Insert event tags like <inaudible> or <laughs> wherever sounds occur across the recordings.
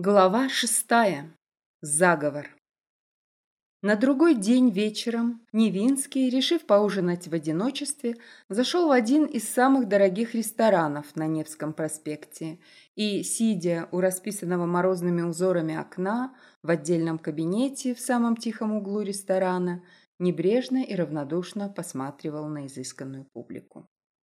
Глава шестая. Заговор. На другой день вечером Невинский, решив поужинать в одиночестве, зашел в один из самых дорогих ресторанов на Невском проспекте и, сидя у расписанного морозными узорами окна в отдельном кабинете в самом тихом углу ресторана, небрежно и равнодушно посматривал на изысканную публику.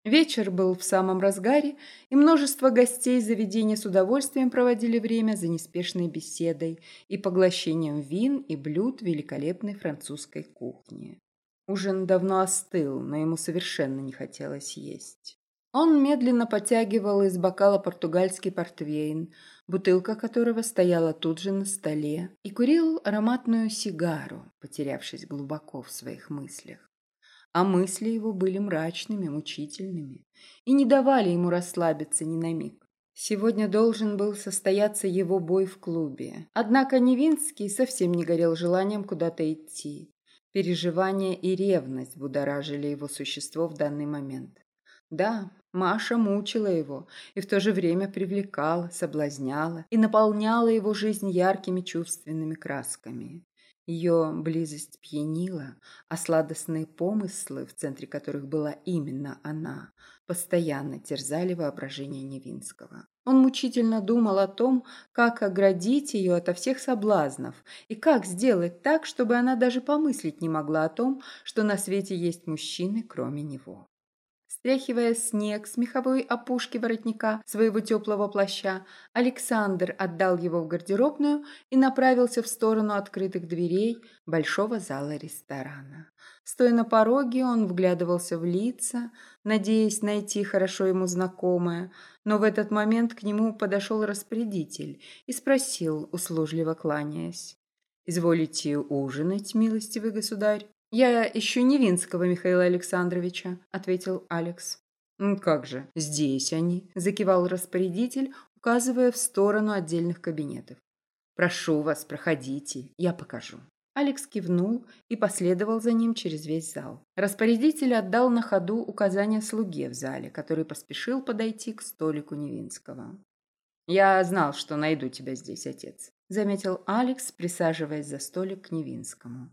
Вечер был в самом разгаре, и множество гостей заведения с удовольствием проводили время за неспешной беседой и поглощением вин и блюд великолепной французской кухни. Ужин давно остыл, но ему совершенно не хотелось есть. Он медленно потягивал из бокала португальский портвейн, бутылка которого стояла тут же на столе, и курил ароматную сигару, потерявшись глубоко в своих мыслях а мысли его были мрачными, мучительными и не давали ему расслабиться ни на миг. Сегодня должен был состояться его бой в клубе. Однако Невинский совсем не горел желанием куда-то идти. Переживания и ревность будоражили его существо в данный момент. Да, Маша мучила его и в то же время привлекала, соблазняла и наполняла его жизнь яркими чувственными красками. Ее близость пьянила, а сладостные помыслы, в центре которых была именно она, постоянно терзали воображение Невинского. Он мучительно думал о том, как оградить ее ото всех соблазнов и как сделать так, чтобы она даже помыслить не могла о том, что на свете есть мужчины, кроме него. Стряхивая снег с меховой опушки воротника своего теплого плаща, Александр отдал его в гардеробную и направился в сторону открытых дверей большого зала ресторана. Стоя на пороге, он вглядывался в лица, надеясь найти хорошо ему знакомое, но в этот момент к нему подошел распорядитель и спросил, услужливо кланяясь. «Изволите ужинать, милостивый государь?» «Я ищу Невинского Михаила Александровича», — ответил Алекс. «Как же, здесь они», — закивал распорядитель, указывая в сторону отдельных кабинетов. «Прошу вас, проходите, я покажу». Алекс кивнул и последовал за ним через весь зал. Распорядитель отдал на ходу указания слуге в зале, который поспешил подойти к столику Невинского. «Я знал, что найду тебя здесь, отец», — заметил Алекс, присаживаясь за столик к Невинскому.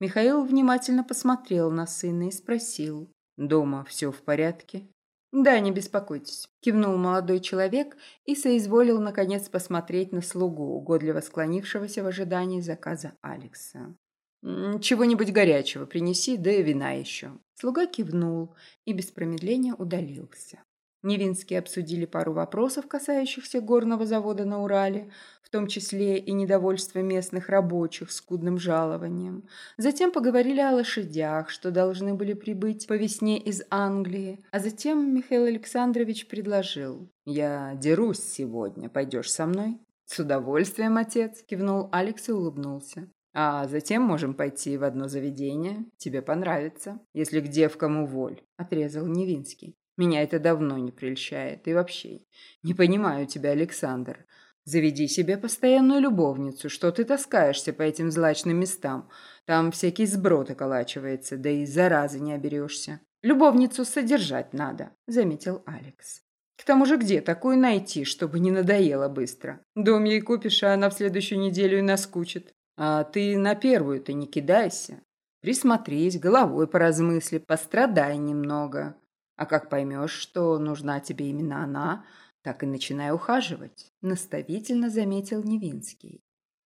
Михаил внимательно посмотрел на сына и спросил. «Дома все в порядке?» «Да, не беспокойтесь», – кивнул молодой человек и соизволил, наконец, посмотреть на слугу, угодливо склонившегося в ожидании заказа Алекса. «Чего-нибудь горячего принеси, да и вина еще». Слуга кивнул и без промедления удалился. Невинские обсудили пару вопросов, касающихся горного завода на Урале, в том числе и недовольство местных рабочих скудным жалованием. Затем поговорили о лошадях, что должны были прибыть по весне из Англии. А затем Михаил Александрович предложил. «Я дерусь сегодня. Пойдешь со мной?» «С удовольствием, отец», – кивнул Алекс и улыбнулся. А затем можем пойти в одно заведение. Тебе понравится, если к девкам уволь», – отрезал Невинский. Меня это давно не прельщает. И вообще, не понимаю тебя, Александр. Заведи себе постоянную любовницу. Что ты таскаешься по этим злачным местам? Там всякий сброд околачивается, да и заразы не оберешься. Любовницу содержать надо, заметил Алекс. К тому же где такую найти, чтобы не надоело быстро? Дом ей купишь, а она в следующую неделю и наскучит. А ты на первую-то не кидайся. Присмотрись, головой поразмысли, пострадай немного. А как поймешь, что нужна тебе именно она, так и начинай ухаживать», – наставительно заметил Невинский.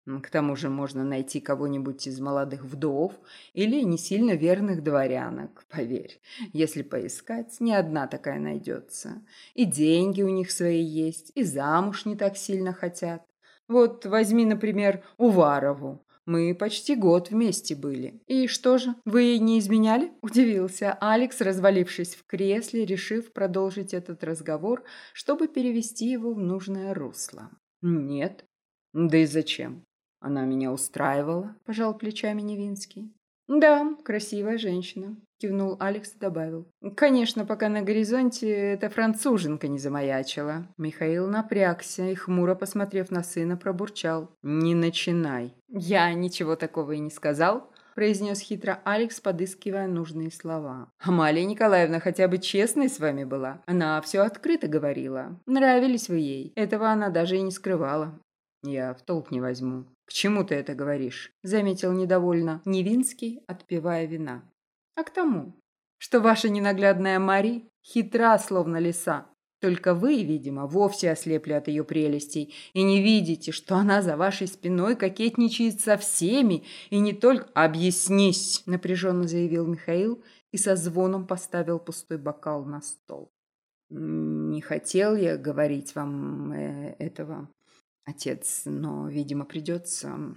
К тому же можно найти кого-нибудь из молодых вдов или не сильно верных дворянок, поверь. Если поискать, ни одна такая найдется. И деньги у них свои есть, и замуж не так сильно хотят. Вот возьми, например, Уварову. Мы почти год вместе были. И что же, вы ей не изменяли? <laughs> Удивился Алекс, развалившись в кресле, решив продолжить этот разговор, чтобы перевести его в нужное русло. Нет. Да и зачем? Она меня устраивала, пожал плечами Невинский. Да, красивая женщина кивнул Алекс и добавил. «Конечно, пока на горизонте эта француженка не замаячила». Михаил напрягся и, хмуро посмотрев на сына, пробурчал. «Не начинай». «Я ничего такого и не сказал», произнес хитро Алекс, подыскивая нужные слова. «Амалия Николаевна хотя бы честной с вами была. Она все открыто говорила. Нравились вы ей. Этого она даже и не скрывала». Я в толк не возьму. К чему ты это говоришь? Заметил недовольно Невинский, отпивая вина. А к тому, что ваша ненаглядная Мари хитра, словно лиса. Только вы, видимо, вовсе ослепли от ее прелестей и не видите, что она за вашей спиной кокетничает со всеми и не только... «Объяснись!» – напряженно заявил Михаил и со звоном поставил пустой бокал на стол. «Не хотел я говорить вам э, этого, отец, но, видимо, придется...»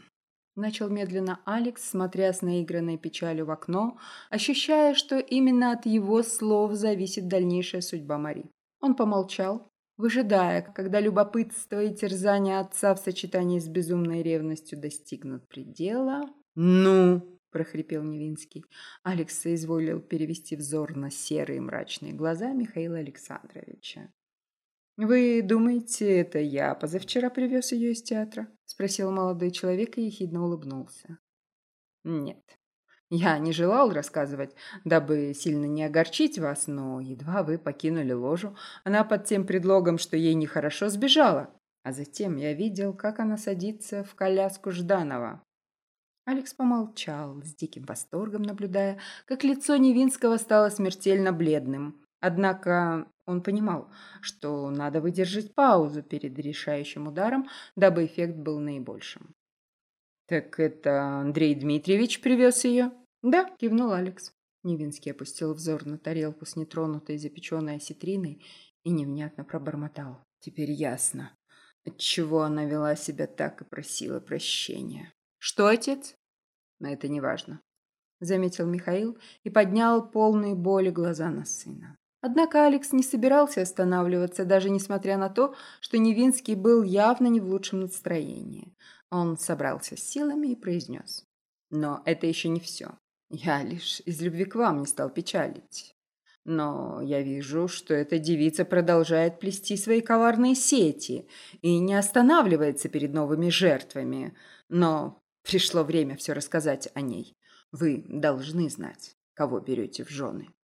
Начал медленно Алекс, смотря с наигранной печалью в окно, ощущая, что именно от его слов зависит дальнейшая судьба Мари. Он помолчал, выжидая, когда любопытство и терзание отца в сочетании с безумной ревностью достигнут предела. «Ну!» – прохрипел Невинский. Алекс соизволил перевести взор на серые мрачные глаза Михаила Александровича. «Вы думаете, это я позавчера привез ее из театра?» – спросил молодой человек и ехидно улыбнулся. «Нет, я не желал рассказывать, дабы сильно не огорчить вас, но едва вы покинули ложу, она под тем предлогом, что ей нехорошо, сбежала. А затем я видел, как она садится в коляску Жданова. Алекс помолчал, с диким восторгом наблюдая, как лицо Невинского стало смертельно бледным. Однако он понимал, что надо выдержать паузу перед решающим ударом, дабы эффект был наибольшим. «Так это Андрей Дмитриевич привез ее?» «Да», – кивнул Алекс. Невинский опустил взор на тарелку с нетронутой запеченной осетриной и невнятно пробормотал. «Теперь ясно, отчего она вела себя так и просила прощения». «Что, отец?» «Но это не важно», – заметил Михаил и поднял полные боли глаза на сына. Однако Алекс не собирался останавливаться, даже несмотря на то, что Невинский был явно не в лучшем настроении. Он собрался с силами и произнес. «Но это еще не все. Я лишь из любви к вам не стал печалить. Но я вижу, что эта девица продолжает плести свои коварные сети и не останавливается перед новыми жертвами. Но пришло время все рассказать о ней. Вы должны знать, кого берете в жены».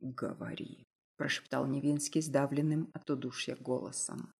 «Говори», – прошептал Невинский сдавленным от удушья голосом.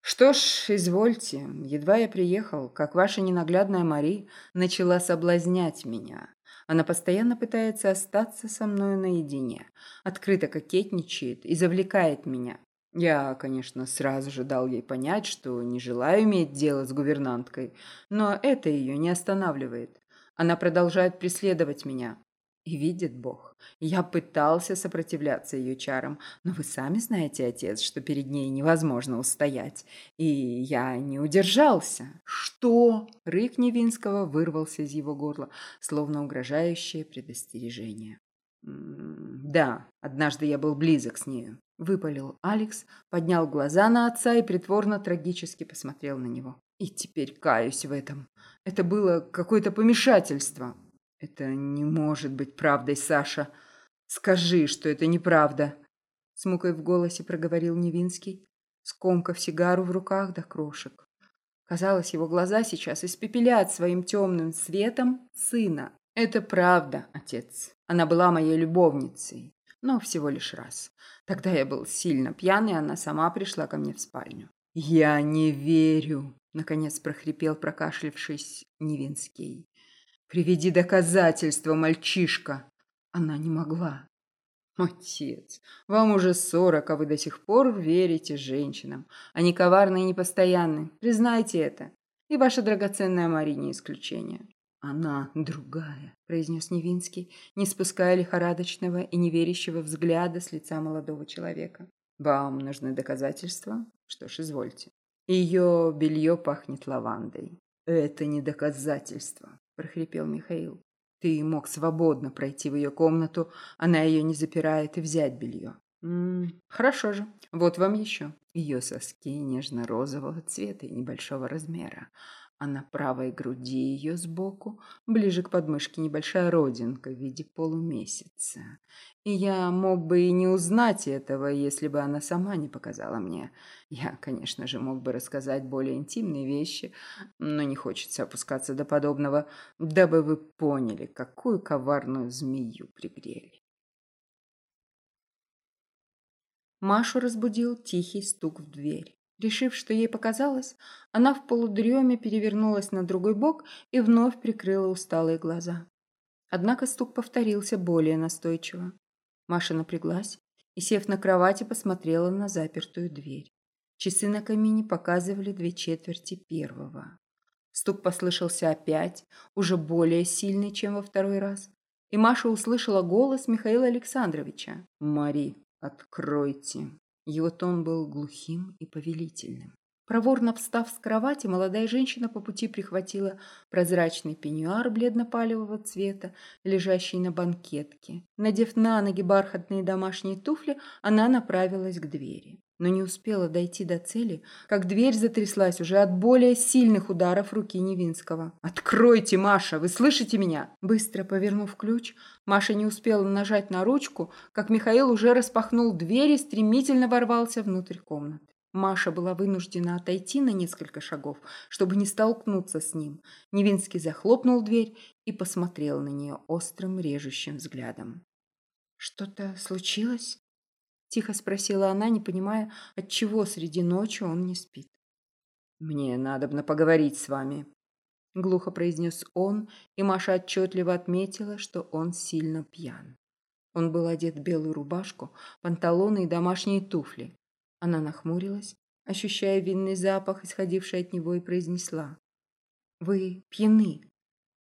«Что ж, извольте, едва я приехал, как ваша ненаглядная Мари начала соблазнять меня. Она постоянно пытается остаться со мной наедине, открыто кокетничает и завлекает меня. Я, конечно, сразу же дал ей понять, что не желаю иметь дело с гувернанткой, но это ее не останавливает. Она продолжает преследовать меня, и видит Бог, я пытался сопротивляться ее чарам, но вы сами знаете, отец, что перед ней невозможно устоять. И я не удержался. Что? Рык Невинского вырвался из его горла, словно угрожающее предостережение. «Да, однажды я был близок с нею», — выпалил Алекс, поднял глаза на отца и притворно трагически посмотрел на него. «И теперь каюсь в этом. Это было какое-то помешательство. «Это не может быть правдой, Саша. Скажи, что это неправда!» С мукой в голосе проговорил Невинский, скомкав сигару в руках до крошек. Казалось, его глаза сейчас испепелят своим темным светом сына. «Это правда, отец. Она была моей любовницей, но всего лишь раз. Тогда я был сильно пьян, и она сама пришла ко мне в спальню». «Я не верю!» — наконец прохрипел, прокашлявшись Невинский. Приведи доказательства, мальчишка. Она не могла. Отец, вам уже сорок, а вы до сих пор верите женщинам. Они коварны и непостоянны. Признайте это. И ваша драгоценная Мария не исключение. Она другая, произнес Невинский, не спуская лихорадочного и неверящего взгляда с лица молодого человека. Вам нужны доказательства? Что ж, извольте. Ее белье пахнет лавандой. Это не доказательство. – прохрипел Михаил. «Ты мог свободно пройти в ее комнату, она ее не запирает, и взять белье». М -м, «Хорошо же. Вот вам еще». Ее соски нежно-розового цвета и небольшого размера а на правой груди ее сбоку, ближе к подмышке, небольшая родинка в виде полумесяца. И я мог бы и не узнать этого, если бы она сама не показала мне. Я, конечно же, мог бы рассказать более интимные вещи, но не хочется опускаться до подобного, дабы вы поняли, какую коварную змею пригрели. Машу разбудил тихий стук в дверь. Решив, что ей показалось, она в полудреме перевернулась на другой бок и вновь прикрыла усталые глаза. Однако стук повторился более настойчиво. Маша напряглась и, сев на кровати, посмотрела на запертую дверь. Часы на камине показывали две четверти первого. Стук послышался опять, уже более сильный, чем во второй раз, и Маша услышала голос Михаила Александровича. «Мари, откройте!» Его тон был глухим и повелительным. Проворно встав с кровати, молодая женщина по пути прихватила прозрачный пеньюар бледно-палевого цвета, лежащий на банкетке. Надев на ноги бархатные домашние туфли, она направилась к двери. Но не успела дойти до цели, как дверь затряслась уже от более сильных ударов руки Невинского. «Откройте, Маша! Вы слышите меня?» Быстро повернув ключ, Маша не успела нажать на ручку, как Михаил уже распахнул дверь и стремительно ворвался внутрь комнаты. Маша была вынуждена отойти на несколько шагов, чтобы не столкнуться с ним. Невинский захлопнул дверь и посмотрел на нее острым, режущим взглядом. «Что-то случилось?» – тихо спросила она, не понимая, отчего среди ночи он не спит. «Мне надобно поговорить с вами», – глухо произнес он, и Маша отчетливо отметила, что он сильно пьян. Он был одет в белую рубашку, панталоны и домашние туфли. Она нахмурилась, ощущая винный запах, исходивший от него, и произнесла. «Вы пьяны.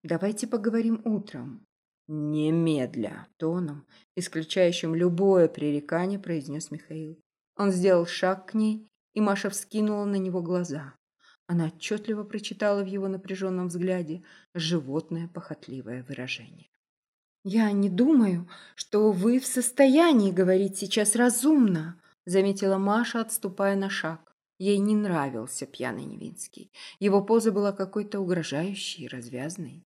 Давайте поговорим утром». «Немедля!» – тоном, исключающим любое пререкание, произнес Михаил. Он сделал шаг к ней, и Маша вскинула на него глаза. Она отчетливо прочитала в его напряженном взгляде животное похотливое выражение. «Я не думаю, что вы в состоянии говорить сейчас разумно», заметила Маша, отступая на шаг. Ей не нравился пьяный Невинский. Его поза была какой-то угрожающей и развязной.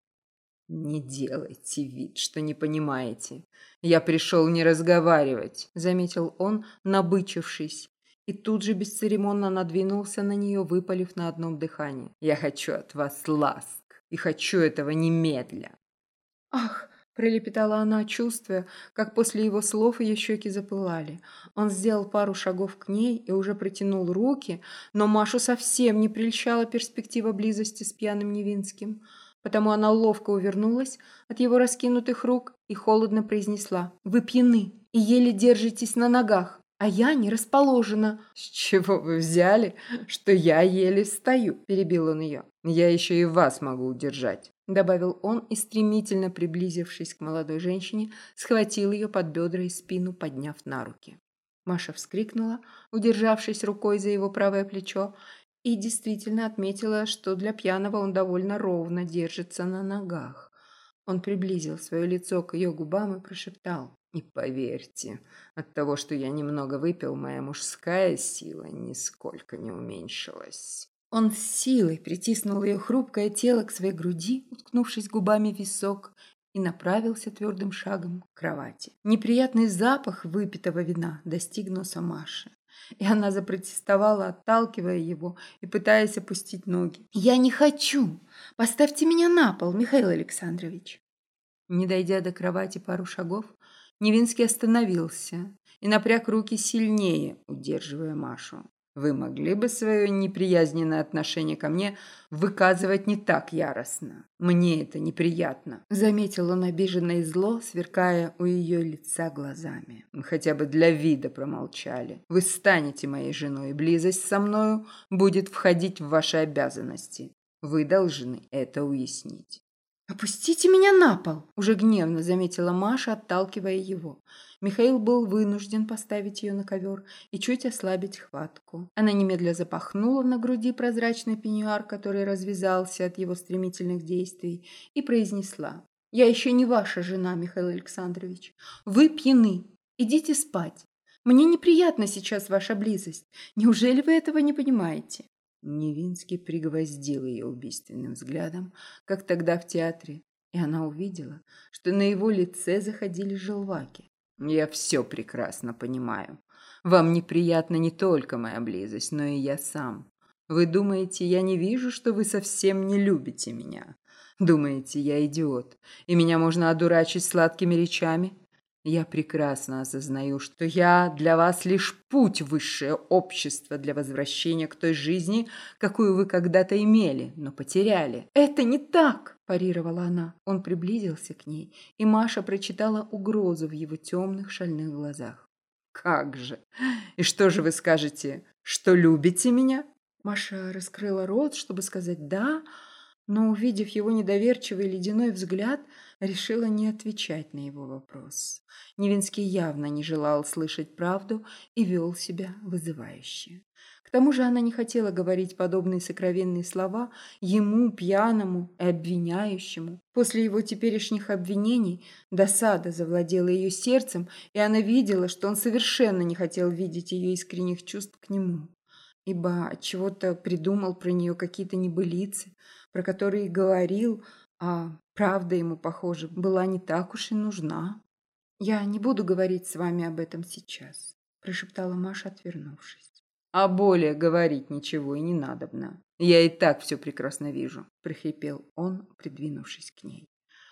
«Не делайте вид, что не понимаете. Я пришел не разговаривать», — заметил он, набычившись, и тут же бесцеремонно надвинулся на нее, выпалив на одном дыхании. «Я хочу от вас ласк, и хочу этого немедля». «Ах, пролепетала она, чувствуя, как после его слов ее щеки запылали. Он сделал пару шагов к ней и уже протянул руки, но Машу совсем не прельщала перспектива близости с пьяным Невинским. Потому она ловко увернулась от его раскинутых рук и холодно произнесла «Вы пьяны и еле держитесь на ногах, а я не расположена». «С чего вы взяли, что я еле стою?» – перебил он ее. «Я еще и вас могу удержать» добавил он и, стремительно приблизившись к молодой женщине, схватил ее под бедра и спину, подняв на руки. Маша вскрикнула, удержавшись рукой за его правое плечо, и действительно отметила, что для пьяного он довольно ровно держится на ногах. Он приблизил свое лицо к ее губам и прошептал. «И поверьте, от того, что я немного выпил, моя мужская сила нисколько не уменьшилась». Он с силой притиснул ее хрупкое тело к своей груди, уткнувшись губами в висок, и направился твердым шагом к кровати. Неприятный запах выпитого вина достиг носа Маши. И она запротестовала, отталкивая его и пытаясь опустить ноги. «Я не хочу! Поставьте меня на пол, Михаил Александрович!» Не дойдя до кровати пару шагов, Невинский остановился и напряг руки сильнее, удерживая Машу. Вы могли бы свое неприязненное отношение ко мне выказывать не так яростно. Мне это неприятно», — заметил он обиженно и зло, сверкая у ее лица глазами. «Хотя бы для вида промолчали. Вы станете моей женой, и близость со мною будет входить в ваши обязанности. Вы должны это уяснить». «Опустите меня на пол!» – уже гневно заметила Маша, отталкивая его. Михаил был вынужден поставить ее на ковер и чуть ослабить хватку. Она немедля запахнула на груди прозрачный пеньюар, который развязался от его стремительных действий, и произнесла. «Я еще не ваша жена, Михаил Александрович. Вы пьяны. Идите спать. Мне неприятна сейчас ваша близость. Неужели вы этого не понимаете?» Невинский пригвоздил ее убийственным взглядом, как тогда в театре, и она увидела, что на его лице заходили желваки. «Я все прекрасно понимаю. Вам неприятна не только моя близость, но и я сам. Вы думаете, я не вижу, что вы совсем не любите меня? Думаете, я идиот, и меня можно одурачить сладкими речами? Я прекрасно осознаю, что я для вас лишь путь высшее общество для возвращения к той жизни, какую вы когда-то имели, но потеряли. Это не так, парировала она. Он приблизился к ней, и Маша прочитала угрозу в его темных шальных глазах. Как же? И что же вы скажете? Что любите меня? Маша раскрыла рот, чтобы сказать «да», но, увидев его недоверчивый ледяной взгляд, решила не отвечать на его вопрос. Невинский явно не желал слышать правду и вел себя вызывающе. К тому же она не хотела говорить подобные сокровенные слова ему, пьяному и обвиняющему. После его теперешних обвинений досада завладела ее сердцем, и она видела, что он совершенно не хотел видеть ее искренних чувств к нему. Ибо чего-то придумал про нее какие-то небылицы, про которые говорил, а правда ему, похоже, была не так уж и нужна. «Я не буду говорить с вами об этом сейчас», – прошептала Маша, отвернувшись. «А более говорить ничего и не надобно. Я и так все прекрасно вижу», – прохрипел он, придвинувшись к ней.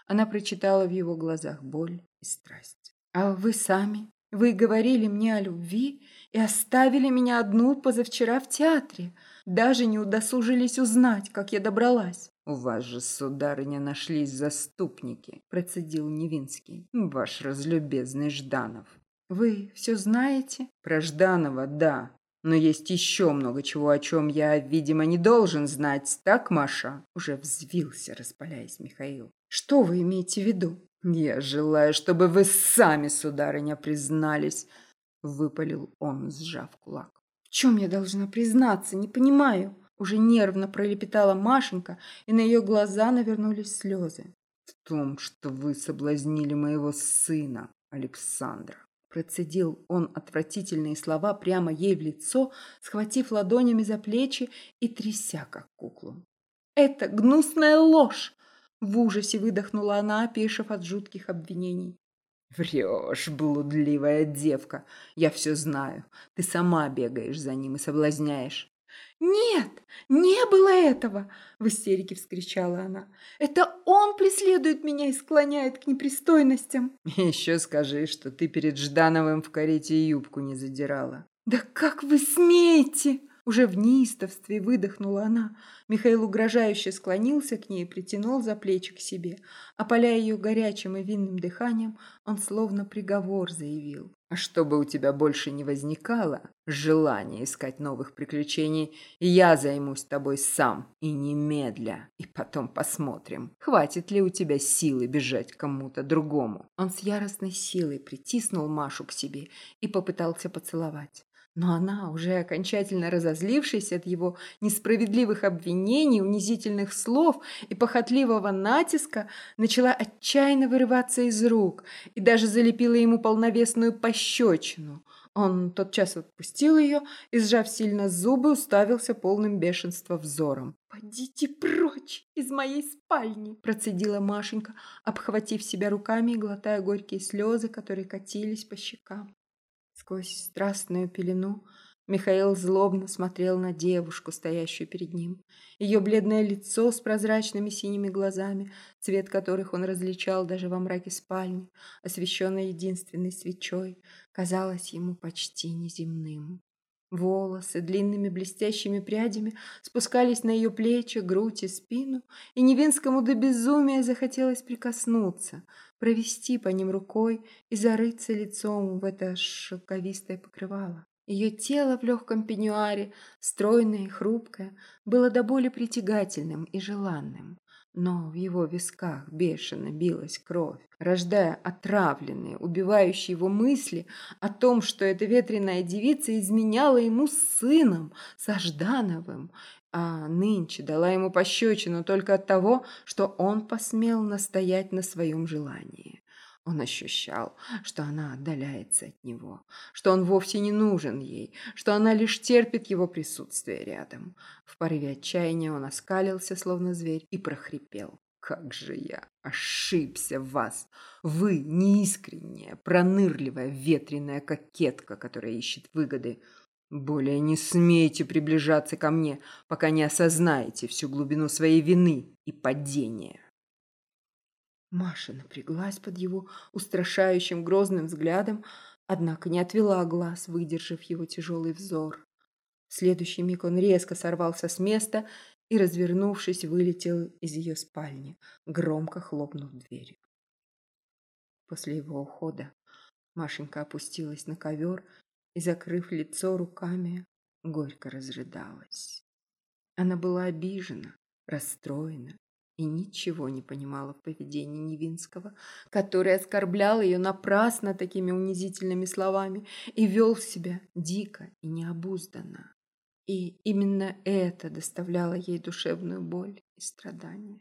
Она прочитала в его глазах боль и страсть. «А вы сами? Вы говорили мне о любви и оставили меня одну позавчера в театре. Даже не удосужились узнать, как я добралась. «У вас же, сударыня, нашлись заступники», – процедил Невинский. «Ваш разлюбезный Жданов». «Вы все знаете?» «Про Жданова, да. Но есть еще много чего, о чем я, видимо, не должен знать. Так, Маша?» Уже взвился, распаляясь Михаил. «Что вы имеете в виду?» «Я желаю, чтобы вы сами, сударыня, признались», – выпалил он, сжав кулак. «В чем я должна признаться? Не понимаю». Уже нервно пролепетала Машенька, и на ее глаза навернулись слезы. «В том, что вы соблазнили моего сына, Александра». Процедил он отвратительные слова прямо ей в лицо, схватив ладонями за плечи и тряся, как куклу. «Это гнусная ложь!» В ужасе выдохнула она, опешив от жутких обвинений. «Врешь, блудливая девка! Я все знаю. Ты сама бегаешь за ним и соблазняешь. «Нет, не было этого!» – в истерике вскричала она. «Это он преследует меня и склоняет к непристойностям!» «Еще скажи, что ты перед Ждановым в карете юбку не задирала!» «Да как вы смеете!» Уже в неистовстве выдохнула она. Михаил угрожающе склонился к ней и притянул за плечи к себе. Опаляя ее горячим и винным дыханием, он словно приговор заявил. «А чтобы у тебя больше не возникало желания искать новых приключений, я займусь тобой сам и немедля. И потом посмотрим, хватит ли у тебя силы бежать кому-то другому». Он с яростной силой притиснул Машу к себе и попытался поцеловать. Но она, уже окончательно разозлившись от его несправедливых обвинений, унизительных слов и похотливого натиска, начала отчаянно вырываться из рук и даже залепила ему полновесную пощечину. Он тотчас отпустил ее и, сжав сильно зубы, уставился полным бешенства взором. «Пойдите прочь из моей спальни!» – процедила Машенька, обхватив себя руками и глотая горькие слезы, которые катились по щекам. Сквозь страстную пелену Михаил злобно смотрел на девушку, стоящую перед ним. Ее бледное лицо с прозрачными синими глазами, цвет которых он различал даже во мраке спальни, освещенной единственной свечой, казалось ему почти неземным. Волосы длинными блестящими прядями спускались на ее плечи, грудь и спину, и Невинскому до безумия захотелось прикоснуться, провести по ним рукой и зарыться лицом в это шелковистое покрывало. Ее тело в легком пеньюаре, стройное и хрупкое, было до боли притягательным и желанным но в его висках бешено билась кровь, рождая отравленные, убивающие его мысли о том, что эта ветреная девица изменяла ему с сыном, со Ждановым, а нынче дала ему пощечину только от того, что он посмел настоять на своем желании. Он ощущал, что она отдаляется от него, что он вовсе не нужен ей, что она лишь терпит его присутствие рядом. В порыве отчаяния он оскалился, словно зверь, и прохрипел. «Как же я ошибся в вас! Вы неискренняя, пронырливая, ветреная кокетка, которая ищет выгоды. Более не смейте приближаться ко мне, пока не осознаете всю глубину своей вины и падения». Маша напряглась под его устрашающим грозным взглядом, однако не отвела глаз, выдержав его тяжелый взор. В следующий миг он резко сорвался с места и, развернувшись, вылетел из ее спальни, громко хлопнув дверью. После его ухода Машенька опустилась на ковер и, закрыв лицо руками, горько разрыдалась. Она была обижена, расстроена и ничего не понимала в поведении Невинского, который оскорблял ее напрасно такими унизительными словами и вел себя дико и необузданно. И именно это доставляло ей душевную боль и страдания.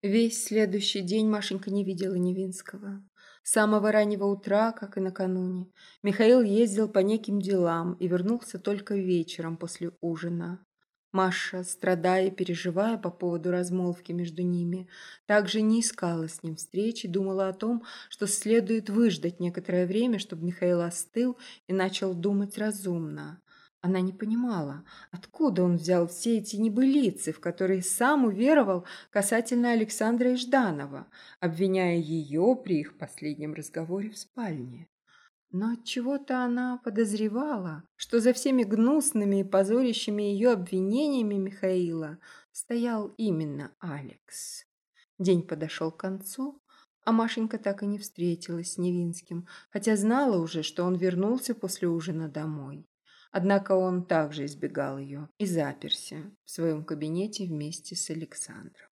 Весь следующий день Машенька не видела Невинского. Самого раннего утра, как и накануне, Михаил ездил по неким делам и вернулся только вечером после ужина. Маша, страдая и переживая по поводу размолвки между ними, также не искала с ним встречи, думала о том, что следует выждать некоторое время, чтобы Михаил остыл и начал думать разумно. Она не понимала, откуда он взял все эти небылицы, в которые сам уверовал касательно Александра Ижданова, обвиняя ее при их последнем разговоре в спальне. Но от чего-то она подозревала, что за всеми гнусными и позорящими ее обвинениями Михаила стоял именно Алекс. День подошел к концу, а Машенька так и не встретилась с Невинским, хотя знала уже, что он вернулся после ужина домой. Однако он также избегал ее и заперся в своем кабинете вместе с Александром.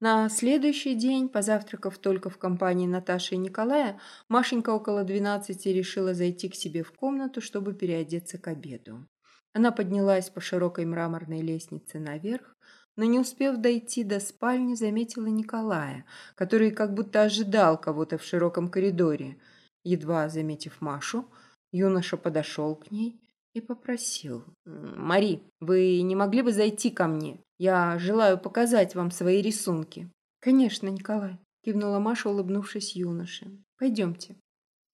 На следующий день, позавтракав только в компании Наташи и Николая, Машенька около двенадцати решила зайти к себе в комнату, чтобы переодеться к обеду. Она поднялась по широкой мраморной лестнице наверх, но не успев дойти до спальни, заметила Николая, который как будто ожидал кого-то в широком коридоре. Едва заметив Машу, Юноша подошел к ней и попросил. «Мари, вы не могли бы зайти ко мне? Я желаю показать вам свои рисунки». «Конечно, Николай», – кивнула Маша, улыбнувшись юноше. «Пойдемте».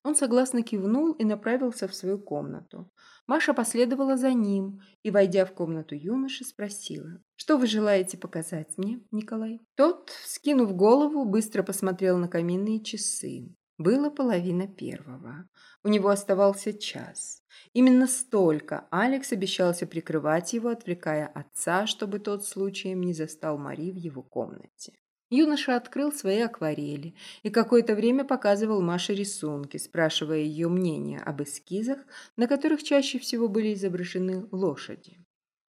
Он согласно кивнул и направился в свою комнату. Маша последовала за ним и, войдя в комнату юноши, спросила, «Что вы желаете показать мне, Николай?» Тот, скинув голову, быстро посмотрел на каминные часы. Было половина первого. У него оставался час. Именно столько Алекс обещался прикрывать его, отвлекая отца, чтобы тот случаем не застал Мари в его комнате. Юноша открыл свои акварели и какое-то время показывал Маше рисунки, спрашивая ее мнение об эскизах, на которых чаще всего были изображены лошади.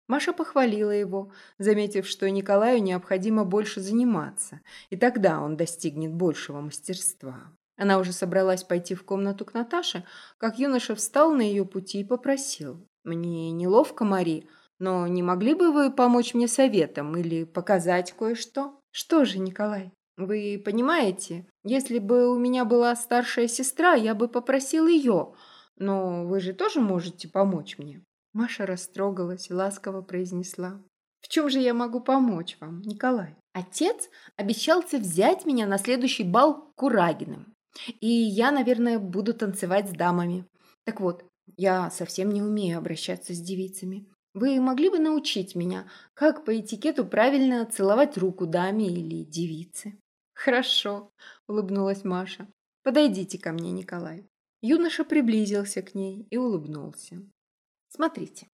Маша похвалила его, заметив, что Николаю необходимо больше заниматься, и тогда он достигнет большего мастерства. Она уже собралась пойти в комнату к Наташе, как юноша встал на ее пути и попросил. «Мне неловко, Мари, но не могли бы вы помочь мне советом или показать кое-что?» «Что же, Николай, вы понимаете, если бы у меня была старшая сестра, я бы попросил ее, но вы же тоже можете помочь мне?» Маша растрогалась и ласково произнесла. «В чем же я могу помочь вам, Николай?» Отец обещался взять меня на следующий бал к Курагиным. И я, наверное, буду танцевать с дамами. Так вот, я совсем не умею обращаться с девицами. Вы могли бы научить меня, как по этикету правильно целовать руку даме или девице? Хорошо, улыбнулась Маша. Подойдите ко мне, Николай. Юноша приблизился к ней и улыбнулся. Смотрите,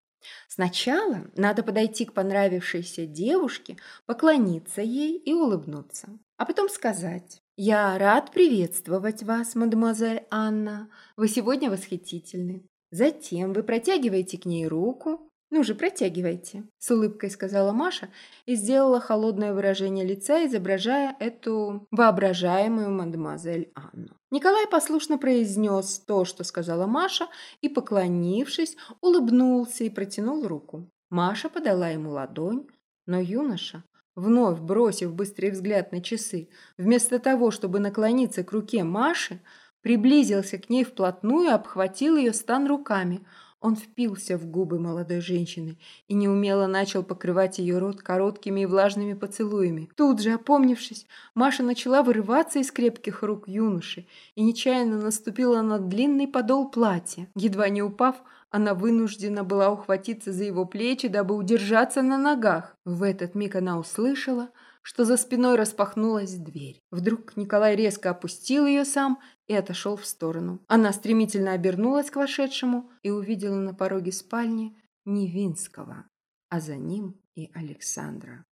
сначала надо подойти к понравившейся девушке, поклониться ей и улыбнуться, а потом сказать «Я рад приветствовать вас, мадемуазель Анна. Вы сегодня восхитительны». Затем вы протягиваете к ней руку. «Ну же, протягивайте», – с улыбкой сказала Маша и сделала холодное выражение лица, изображая эту воображаемую мадемуазель Анну. Николай послушно произнес то, что сказала Маша, и, поклонившись, улыбнулся и протянул руку. Маша подала ему ладонь, но юноша Вновь бросив быстрый взгляд на часы, вместо того, чтобы наклониться к руке Маши, приблизился к ней вплотную и обхватил ее стан руками. Он впился в губы молодой женщины и неумело начал покрывать ее рот короткими и влажными поцелуями. Тут же, опомнившись, Маша начала вырываться из крепких рук юноши и нечаянно наступила на длинный подол платья. Едва не упав, она вынуждена была ухватиться за его плечи, дабы удержаться на ногах. В этот миг она услышала, что за спиной распахнулась дверь. Вдруг Николай резко опустил ее сам и отошел в сторону. Она стремительно обернулась к вошедшему и увидела на пороге спальни Невинского, а за ним и Александра.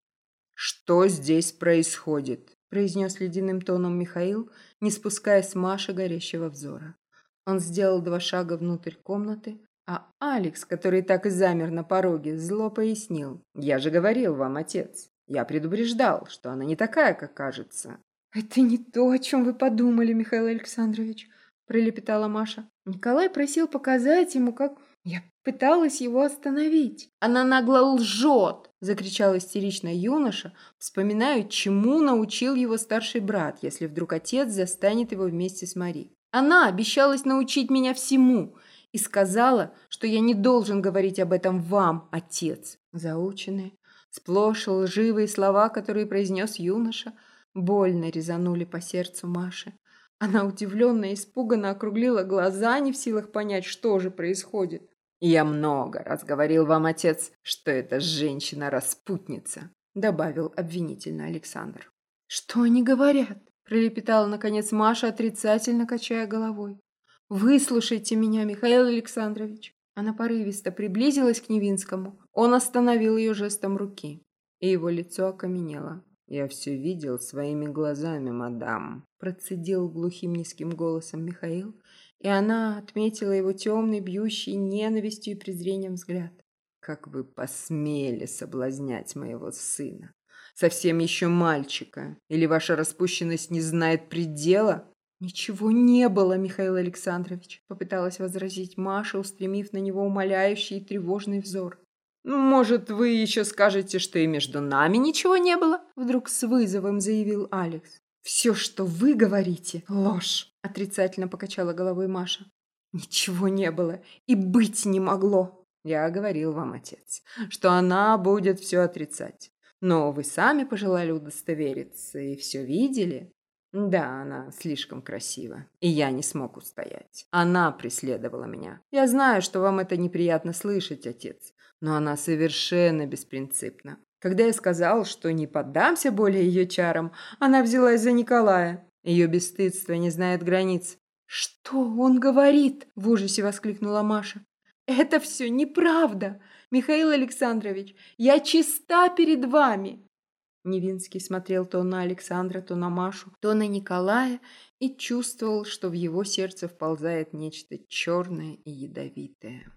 «Что здесь происходит?» – произнес ледяным тоном Михаил, не спуская с Маши горящего взора. Он сделал два шага внутрь комнаты, а Алекс, который так и замер на пороге, зло пояснил. «Я же говорил вам, отец. Я предупреждал, что она не такая, как кажется». «Это не то, о чем вы подумали, Михаил Александрович», – пролепетала Маша. Николай просил показать ему, как я пыталась его остановить. «Она нагло лжет!» – закричал истерично юноша, вспоминая, чему научил его старший брат, если вдруг отец застанет его вместе с Мари. «Она обещалась научить меня всему и сказала, что я не должен говорить об этом вам, отец». Заученные, сплошь лживые слова, которые произнес юноша, больно резанули по сердцу Маши. Она удивленно и испуганно округлила глаза, не в силах понять, что же происходит. «Я много раз говорил вам, отец, что эта женщина-распутница», добавил обвинительно Александр. «Что они говорят?» пролепетала, наконец, Маша, отрицательно качая головой. «Выслушайте меня, Михаил Александрович!» Она порывисто приблизилась к Невинскому. Он остановил ее жестом руки, и его лицо окаменело. «Я все видел своими глазами, мадам», – процедил глухим низким голосом Михаил, и она отметила его темный, бьющий ненавистью и презрением взгляд. «Как вы посмели соблазнять моего сына? Совсем еще мальчика? Или ваша распущенность не знает предела?» «Ничего не было, Михаил Александрович», – попыталась возразить Маша, устремив на него умоляющий и тревожный взор. «Ну, может, вы еще скажете, что и между нами ничего не было?» Вдруг с вызовом заявил Алекс. «Все, что вы говорите, ложь!» Отрицательно покачала головой Маша. «Ничего не было и быть не могло!» «Я говорил вам, отец, что она будет все отрицать. Но вы сами пожелали удостовериться и все видели. Да, она слишком красива, и я не смог устоять. Она преследовала меня. Я знаю, что вам это неприятно слышать, отец, но она совершенно беспринципна. Когда я сказал, что не поддамся более ее чарам, она взялась за Николая. Ее бесстыдство не знает границ. «Что он говорит?» – в ужасе воскликнула Маша. «Это все неправда! Михаил Александрович, я чиста перед вами!» Невинский смотрел то на Александра, то на Машу, то на Николая и чувствовал, что в его сердце вползает нечто черное и ядовитое.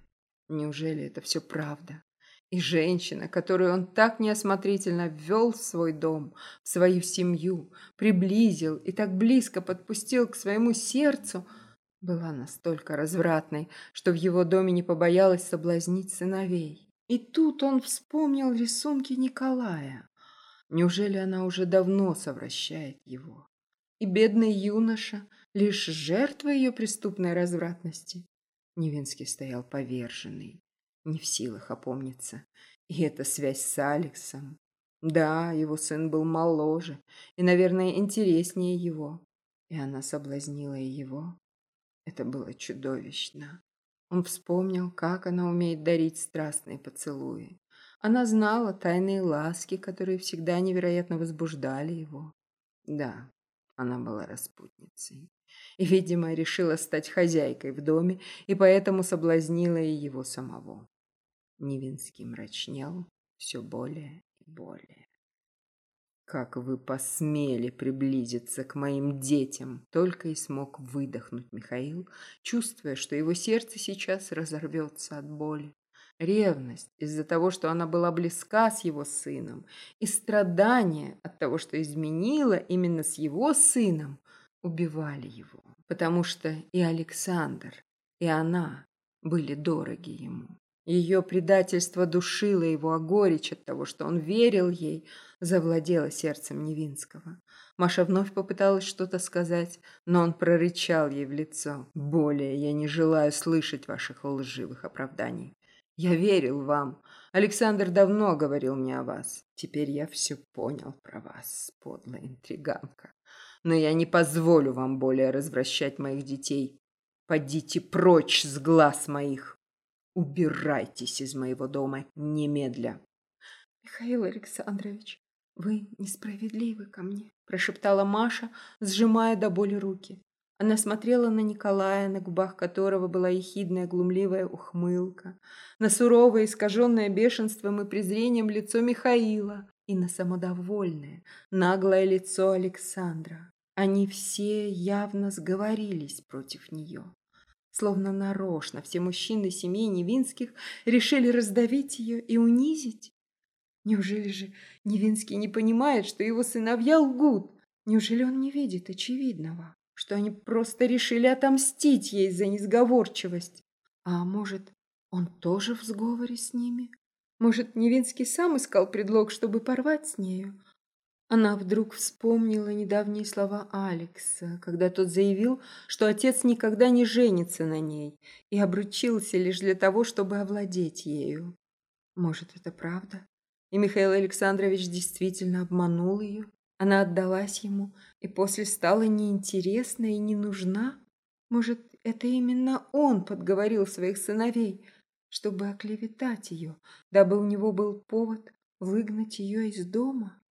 Неужели это все правда? И женщина, которую он так неосмотрительно ввел в свой дом, в свою семью, приблизил и так близко подпустил к своему сердцу, была настолько развратной, что в его доме не побоялась соблазнить сыновей. И тут он вспомнил рисунки Николая. Неужели она уже давно совращает его? И бедный юноша — лишь жертва ее преступной развратности. Невинский стоял поверженный, не в силах опомниться. И эта связь с Алексом. Да, его сын был моложе и, наверное, интереснее его. И она соблазнила его. Это было чудовищно. Он вспомнил, как она умеет дарить страстные поцелуи. Она знала тайные ласки, которые всегда невероятно возбуждали его. Да, она была распутницей. И, видимо, решила стать хозяйкой в доме, и поэтому соблазнила и его самого. Невинский мрачнел все более и более. «Как вы посмели приблизиться к моим детям!» Только и смог выдохнуть Михаил, чувствуя, что его сердце сейчас разорвется от боли. Ревность из-за того, что она была близка с его сыном, и страдание от того, что изменила именно с его сыном, убивали его, потому что и Александр, и она были дороги ему. Ее предательство душило его, а горечь от того, что он верил ей, завладела сердцем Невинского. Маша вновь попыталась что-то сказать, но он прорычал ей в лицо. «Более я не желаю слышать ваших лживых оправданий. Я верил вам. Александр давно говорил мне о вас. Теперь я все понял про вас, подлая интриганка. Но я не позволю вам более развращать моих детей. Подите прочь с глаз моих. Убирайтесь из моего дома немедля. Михаил Александрович, «Вы несправедливы ко мне», – прошептала Маша, сжимая до боли руки. Она смотрела на Николая, на губах которого была ехидная глумливая ухмылка, на суровое, искаженное бешенством и презрением лицо Михаила и на самодовольное, наглое лицо Александра. Они все явно сговорились против нее. Словно нарочно все мужчины семей Невинских решили раздавить ее и унизить. Неужели же Невинский не понимает, что его сыновья лгут? Неужели он не видит очевидного, что они просто решили отомстить ей за несговорчивость? А может, он тоже в сговоре с ними? Может, Невинский сам искал предлог, чтобы порвать с нею? Она вдруг вспомнила недавние слова Алекса, когда тот заявил, что отец никогда не женится на ней и обручился лишь для того, чтобы овладеть ею. Может, это правда? И Михаил Александрович действительно обманул ее. Она отдалась ему и после стала неинтересна и не нужна. Может, это именно он подговорил своих сыновей, чтобы оклеветать ее, дабы у него был повод выгнать ее из дома?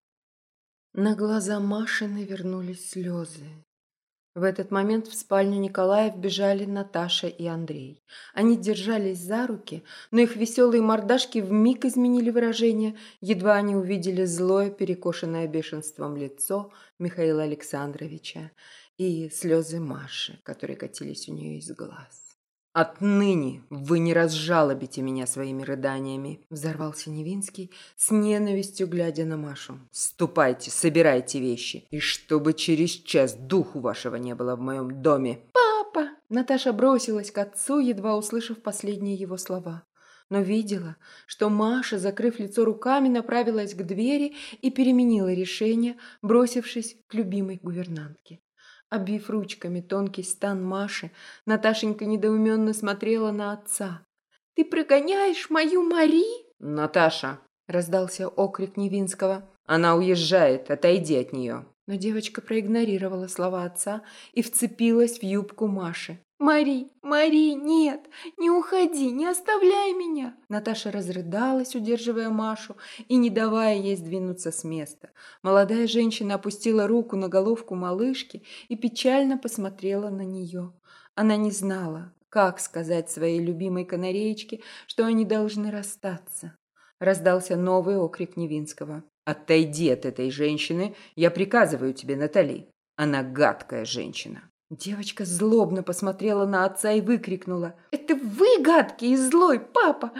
На глаза Маши навернулись слезы. В этот момент в спальню Николая вбежали Наташа и Андрей. Они держались за руки, но их веселые мордашки вмиг изменили выражение, едва они увидели злое, перекошенное бешенством лицо Михаила Александровича и слезы Маши, которые катились у нее из глаз. «Отныне вы не разжалобите меня своими рыданиями», – взорвался Невинский, с ненавистью глядя на Машу. «Ступайте, собирайте вещи, и чтобы через час духу вашего не было в моем доме». «Папа!» – Наташа бросилась к отцу, едва услышав последние его слова. Но видела, что Маша, закрыв лицо руками, направилась к двери и переменила решение, бросившись к любимой гувернантке. Обвив ручками тонкий стан Маши, Наташенька недоуменно смотрела на отца. «Ты прогоняешь мою Мари?» «Наташа!» – раздался окрик Невинского. «Она уезжает, отойди от нее!» Но девочка проигнорировала слова отца и вцепилась в юбку Маши. «Мари, Мари, нет, не уходи, не оставляй меня!» Наташа разрыдалась, удерживая Машу и не давая ей сдвинуться с места. Молодая женщина опустила руку на головку малышки и печально посмотрела на нее. Она не знала, как сказать своей любимой канареечке, что они должны расстаться. Раздался новый окрик Невинского. «Отойди от этой женщины, я приказываю тебе, Натали. Она гадкая женщина». Девочка злобно посмотрела на отца и выкрикнула. «Это вы гадкий и злой, папа!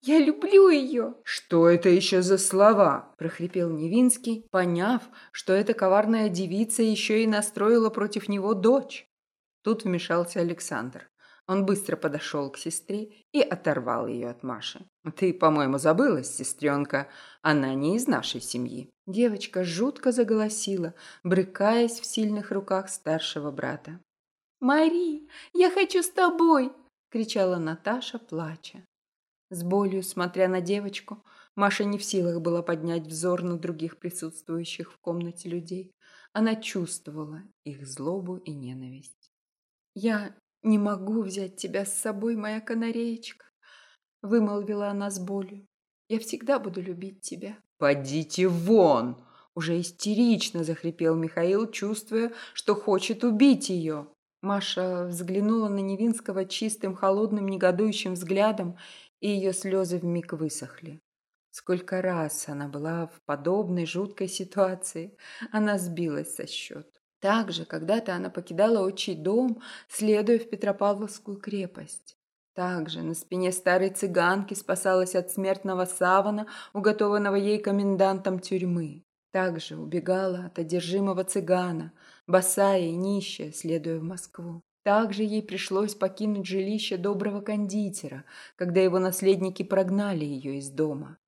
Я люблю ее!» «Что это еще за слова?» – прохрипел Невинский, поняв, что эта коварная девица еще и настроила против него дочь. Тут вмешался Александр. Он быстро подошел к сестре и оторвал ее от Маши. «Ты, по-моему, забылась, сестренка. Она не из нашей семьи». Девочка жутко заголосила, брыкаясь в сильных руках старшего брата. «Мари, я хочу с тобой!» – кричала Наташа, плача. С болью, смотря на девочку, Маша не в силах была поднять взор на других присутствующих в комнате людей. Она чувствовала их злобу и ненависть. «Я не могу взять тебя с собой, моя канареечка», – вымолвила она с болью. «Я всегда буду любить тебя». «Подите вон!» Уже истерично захрипел Михаил, чувствуя, что хочет убить ее. Маша взглянула на Невинского чистым, холодным, негодующим взглядом, и ее слезы вмиг высохли. Сколько раз она была в подобной жуткой ситуации, она сбилась со счета. Также когда-то она покидала отчий дом, следуя в Петропавловскую крепость. Также на спине старой цыганки спасалась от смертного савана, уготованного ей комендантом тюрьмы. Также убегала от одержимого цыгана, босая и нищая, следуя в Москву. Также ей пришлось покинуть жилище доброго кондитера, когда его наследники прогнали ее из дома.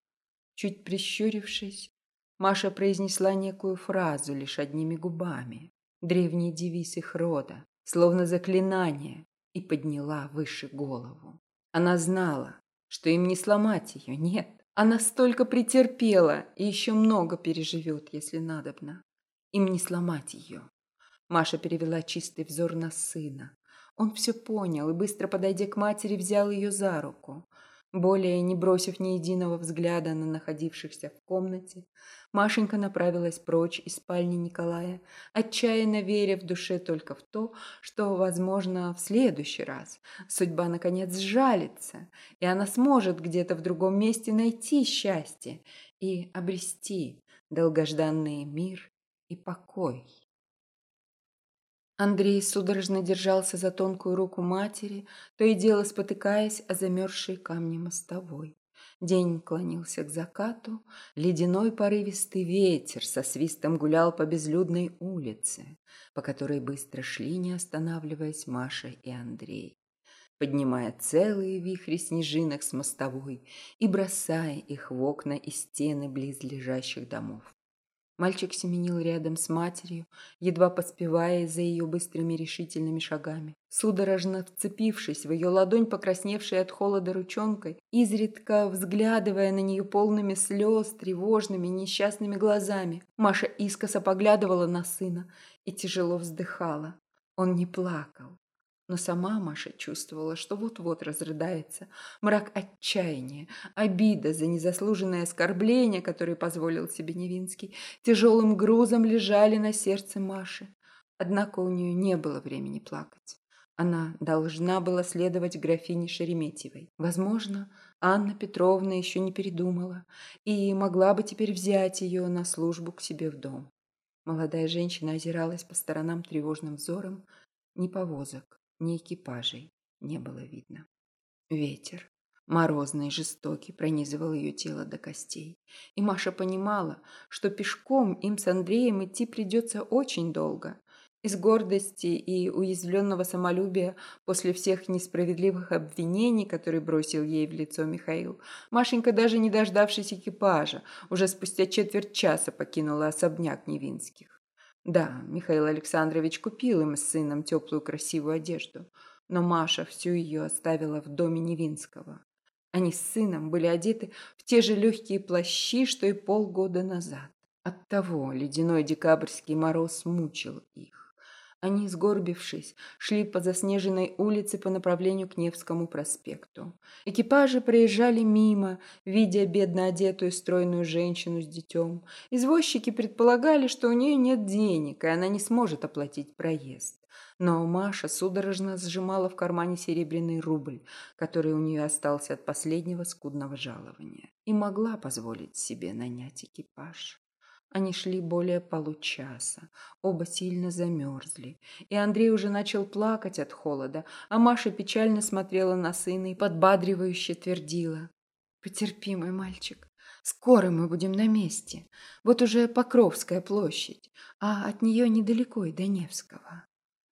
Чуть прищурившись, Маша произнесла некую фразу лишь одними губами, древний девиз их рода, словно заклинание, и подняла выше голову. Она знала, что им не сломать ее, нет. Она столько претерпела и еще много переживет, если надобно. Им не сломать ее. Маша перевела чистый взор на сына. Он все понял и, быстро подойдя к матери, взял ее за руку. Более не бросив ни единого взгляда на находившихся в комнате, Машенька направилась прочь из спальни Николая, отчаянно веря в душе только в то, что, возможно, в следующий раз судьба наконец сжалится, и она сможет где-то в другом месте найти счастье и обрести долгожданный мир и покой. Андрей судорожно держался за тонкую руку матери, то и дело спотыкаясь о замерзшей камни мостовой. День клонился к закату, ледяной порывистый ветер со свистом гулял по безлюдной улице, по которой быстро шли, не останавливаясь, Маша и Андрей, поднимая целые вихри снежинок с мостовой и бросая их в окна и стены близлежащих домов. Мальчик семенил рядом с матерью, едва поспевая за ее быстрыми решительными шагами. Судорожно вцепившись в ее ладонь, покрасневшей от холода ручонкой, изредка взглядывая на нее полными слез, тревожными, несчастными глазами, Маша искоса поглядывала на сына и тяжело вздыхала. Он не плакал, но сама Маша чувствовала, что вот-вот разрыдается. Мрак отчаяния, обида за незаслуженное оскорбление, которое позволил себе Невинский, тяжелым грузом лежали на сердце Маши. Однако у нее не было времени плакать. Она должна была следовать графине Шереметьевой. Возможно, Анна Петровна еще не передумала и могла бы теперь взять ее на службу к себе в дом. Молодая женщина озиралась по сторонам тревожным взором, ни повозок, ни экипажей не было видно. Ветер, морозный жестокий, пронизывал ее тело до костей. И Маша понимала, что пешком им с Андреем идти придется очень долго. Из гордости и уязвленного самолюбия после всех несправедливых обвинений, которые бросил ей в лицо Михаил, Машенька, даже не дождавшись экипажа, уже спустя четверть часа покинула особняк Невинских. Да, Михаил Александрович купил им с сыном теплую красивую одежду, но Маша всю ее оставила в доме Невинского. Они с сыном были одеты в те же легкие плащи, что и полгода назад. Оттого ледяной декабрьский мороз мучил их. Они, сгорбившись, шли по заснеженной улице по направлению к Невскому проспекту. Экипажи проезжали мимо, видя бедно одетую стройную женщину с детем. Извозчики предполагали, что у нее нет денег, и она не сможет оплатить проезд. Но Маша судорожно сжимала в кармане серебряный рубль, который у нее остался от последнего скудного жалования, и могла позволить себе нанять экипаж. Они шли более получаса. Оба сильно замерзли. И Андрей уже начал плакать от холода, а Маша печально смотрела на сына и подбадривающе твердила. «Потерпи, мой мальчик. Скоро мы будем на месте. Вот уже Покровская площадь, а от нее недалеко и до Невского».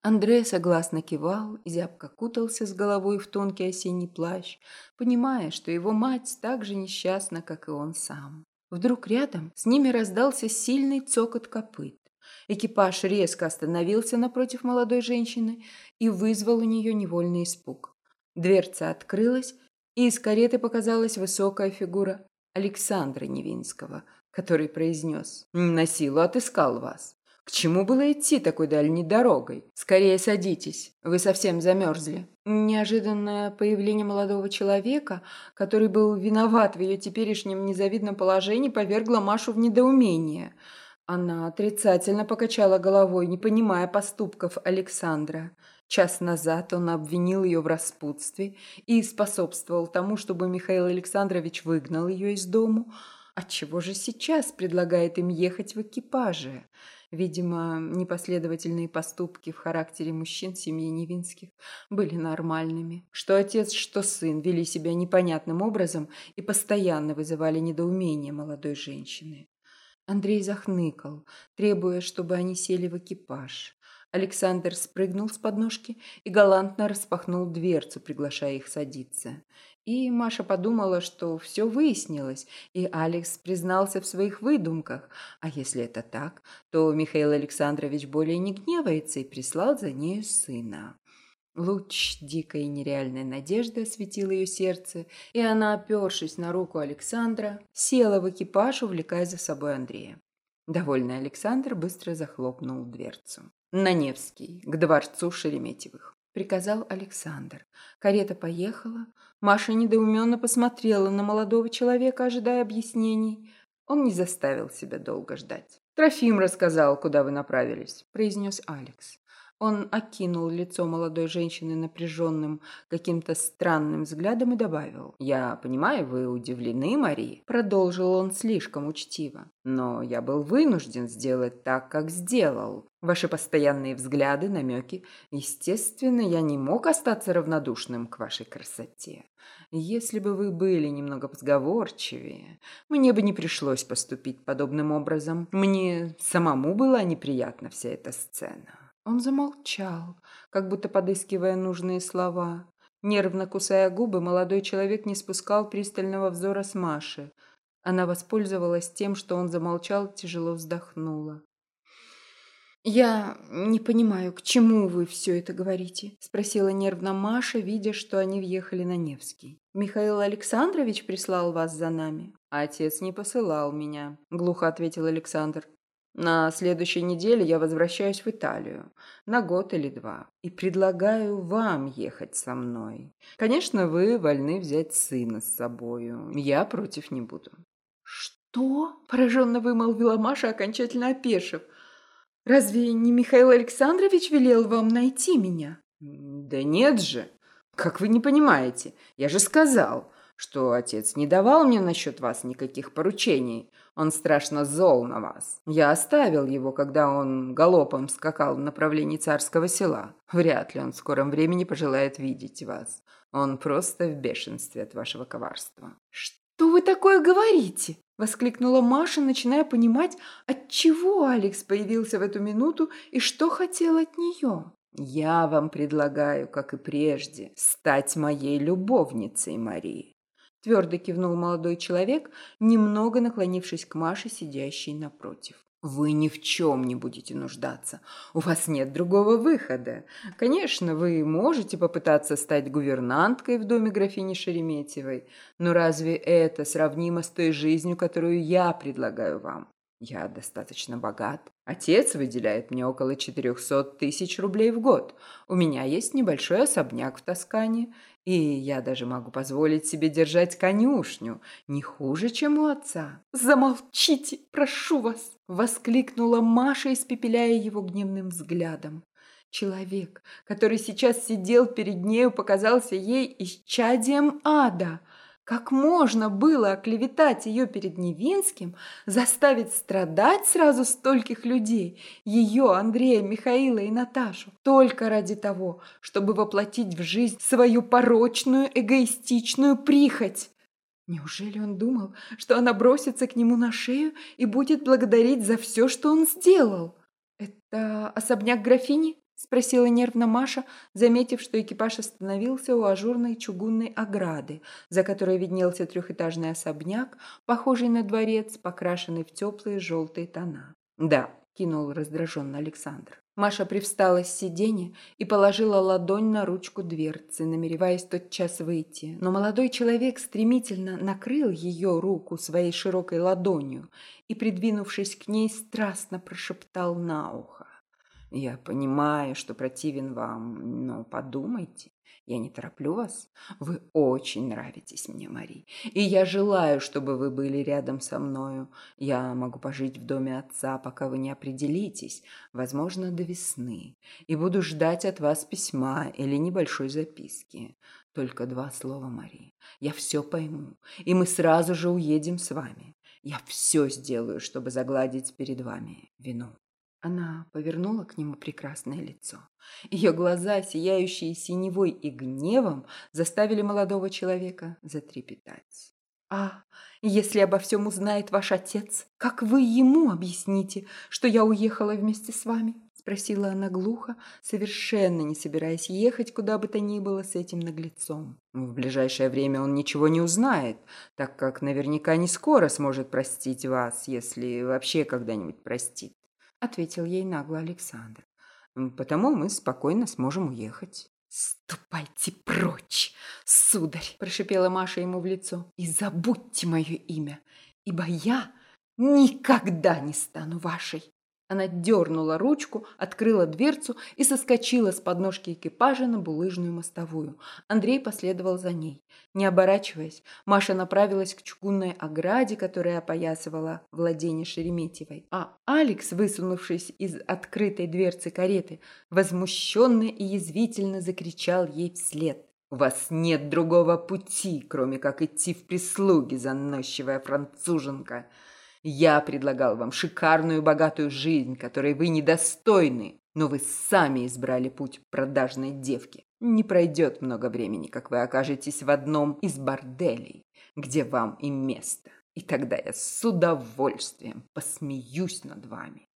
Андрей согласно кивал, зябко кутался с головой в тонкий осенний плащ, понимая, что его мать так же несчастна, как и он сам. Вдруг рядом с ними раздался сильный цокот копыт. Экипаж резко остановился напротив молодой женщины и вызвал у нее невольный испуг. Дверца открылась, и из кареты показалась высокая фигура Александра Невинского, который произнес «На силу отыскал вас». К чему было идти такой дальней дорогой? Скорее садитесь, вы совсем замерзли. Неожиданное появление молодого человека, который был виноват в ее теперешнем незавидном положении, повергло Машу в недоумение. Она отрицательно покачала головой, не понимая поступков Александра. Час назад он обвинил ее в распутстве и способствовал тому, чтобы Михаил Александрович выгнал ее из дому. Отчего же сейчас предлагает им ехать в экипаже? Видимо, непоследовательные поступки в характере мужчин семьи Невинских были нормальными. Что отец, что сын вели себя непонятным образом и постоянно вызывали недоумение молодой женщины. Андрей захныкал, требуя, чтобы они сели в экипаж. Александр спрыгнул с подножки и галантно распахнул дверцу, приглашая их садиться. И Маша подумала, что все выяснилось, и Алекс признался в своих выдумках. А если это так, то Михаил Александрович более не гневается и прислал за нею сына. Луч дикой и нереальной надежды осветил ее сердце, и она, опершись на руку Александра, села в экипаж, увлекая за собой Андрея. Довольный Александр быстро захлопнул дверцу. На Невский, к дворцу Шереметьевых. Приказал Александр. Карета поехала. Маша недоуменно посмотрела на молодого человека, ожидая объяснений. Он не заставил себя долго ждать. «Трофим рассказал, куда вы направились», – произнес Алекс. Он окинул лицо молодой женщины напряженным, каким-то странным взглядом и добавил. «Я понимаю, вы удивлены, Мари», – продолжил он слишком учтиво. «Но я был вынужден сделать так, как сделал. Ваши постоянные взгляды, намеки. Естественно, я не мог остаться равнодушным к вашей красоте. Если бы вы были немного позговорчивее, мне бы не пришлось поступить подобным образом. Мне самому была неприятна вся эта сцена». Он замолчал, как будто подыскивая нужные слова. Нервно кусая губы, молодой человек не спускал пристального взора с Маши. Она воспользовалась тем, что он замолчал, тяжело вздохнула. «Я не понимаю, к чему вы все это говорите?» – спросила нервно Маша, видя, что они въехали на Невский. «Михаил Александрович прислал вас за нами?» «Отец не посылал меня», – глухо ответил Александр. На следующей неделе я возвращаюсь в Италию на год или два и предлагаю вам ехать со мной. Конечно, вы вольны взять сына с собою. Я против не буду». «Что?» – пораженно вымолвила Маша, окончательно опешив. «Разве не Михаил Александрович велел вам найти меня?» «Да нет же! Как вы не понимаете? Я же сказал, что отец не давал мне насчет вас никаких поручений. Он страшно зол на вас. Я оставил его, когда он галопом скакал в направлении царского села. Вряд ли он в скором времени пожелает видеть вас. Он просто в бешенстве от вашего коварства». «Что вы такое говорите?» – воскликнула Маша, начиная понимать, от чего Алекс появился в эту минуту и что хотел от нее. «Я вам предлагаю, как и прежде, стать моей любовницей, Марии. Твердо кивнул молодой человек, немного наклонившись к Маше, сидящей напротив. Вы ни в чем не будете нуждаться. У вас нет другого выхода. Конечно, вы можете попытаться стать гувернанткой в доме графини Шереметьевой, но разве это сравнимо с той жизнью, которую я предлагаю вам? Я достаточно богат. Отец выделяет мне около 400 тысяч рублей в год. У меня есть небольшой особняк в Тоскане. И я даже могу позволить себе держать конюшню, не хуже, чем у отца. «Замолчите, прошу вас!» – воскликнула Маша, испепеляя его гневным взглядом. Человек, который сейчас сидел перед нею, показался ей исчадием ада – как можно было оклеветать ее перед Невинским, заставить страдать сразу стольких людей, ее, Андрея, Михаила и Наташу, только ради того, чтобы воплотить в жизнь свою порочную, эгоистичную прихоть? Неужели он думал, что она бросится к нему на шею и будет благодарить за все, что он сделал? Это особняк графини? Спросила нервно Маша, заметив, что экипаж остановился у ажурной чугунной ограды, за которой виднелся трехэтажный особняк, похожий на дворец, покрашенный в теплые желтые тона. «Да», – кинул раздраженно Александр. Маша привстала с сиденья и положила ладонь на ручку дверцы, намереваясь тотчас выйти. Но молодой человек стремительно накрыл ее руку своей широкой ладонью и, придвинувшись к ней, страстно прошептал на ухо. Я понимаю, что противен вам, но подумайте. Я не тороплю вас. Вы очень нравитесь мне, Мари. И я желаю, чтобы вы были рядом со мною. Я могу пожить в доме отца, пока вы не определитесь, возможно, до весны. И буду ждать от вас письма или небольшой записки. Только два слова, Мари. Я все пойму, и мы сразу же уедем с вами. Я все сделаю, чтобы загладить перед вами вину. Она повернула к нему прекрасное лицо. Ее глаза, сияющие синевой и гневом, заставили молодого человека затрепетать. «А если обо всем узнает ваш отец, как вы ему объясните, что я уехала вместе с вами?» Спросила она глухо, совершенно не собираясь ехать куда бы то ни было с этим наглецом. В ближайшее время он ничего не узнает, так как наверняка не скоро сможет простить вас, если вообще когда-нибудь простит. – ответил ей нагло Александр. «Потому мы спокойно сможем уехать». «Ступайте прочь, сударь!» – прошипела Маша ему в лицо. «И забудьте мое имя, ибо я никогда не стану вашей!» Она дернула ручку, открыла дверцу и соскочила с подножки экипажа на булыжную мостовую. Андрей последовал за ней. Не оборачиваясь, Маша направилась к чугунной ограде, которая опоясывала владение Шереметьевой. А Алекс, высунувшись из открытой дверцы кареты, возмущенно и язвительно закричал ей вслед. «У вас нет другого пути, кроме как идти в прислуги, заносчивая француженка!» Я предлагал вам шикарную богатую жизнь, которой вы недостойны, но вы сами избрали путь продажной девки. Не пройдет много времени, как вы окажетесь в одном из борделей, где вам и место. И тогда я с удовольствием посмеюсь над вами.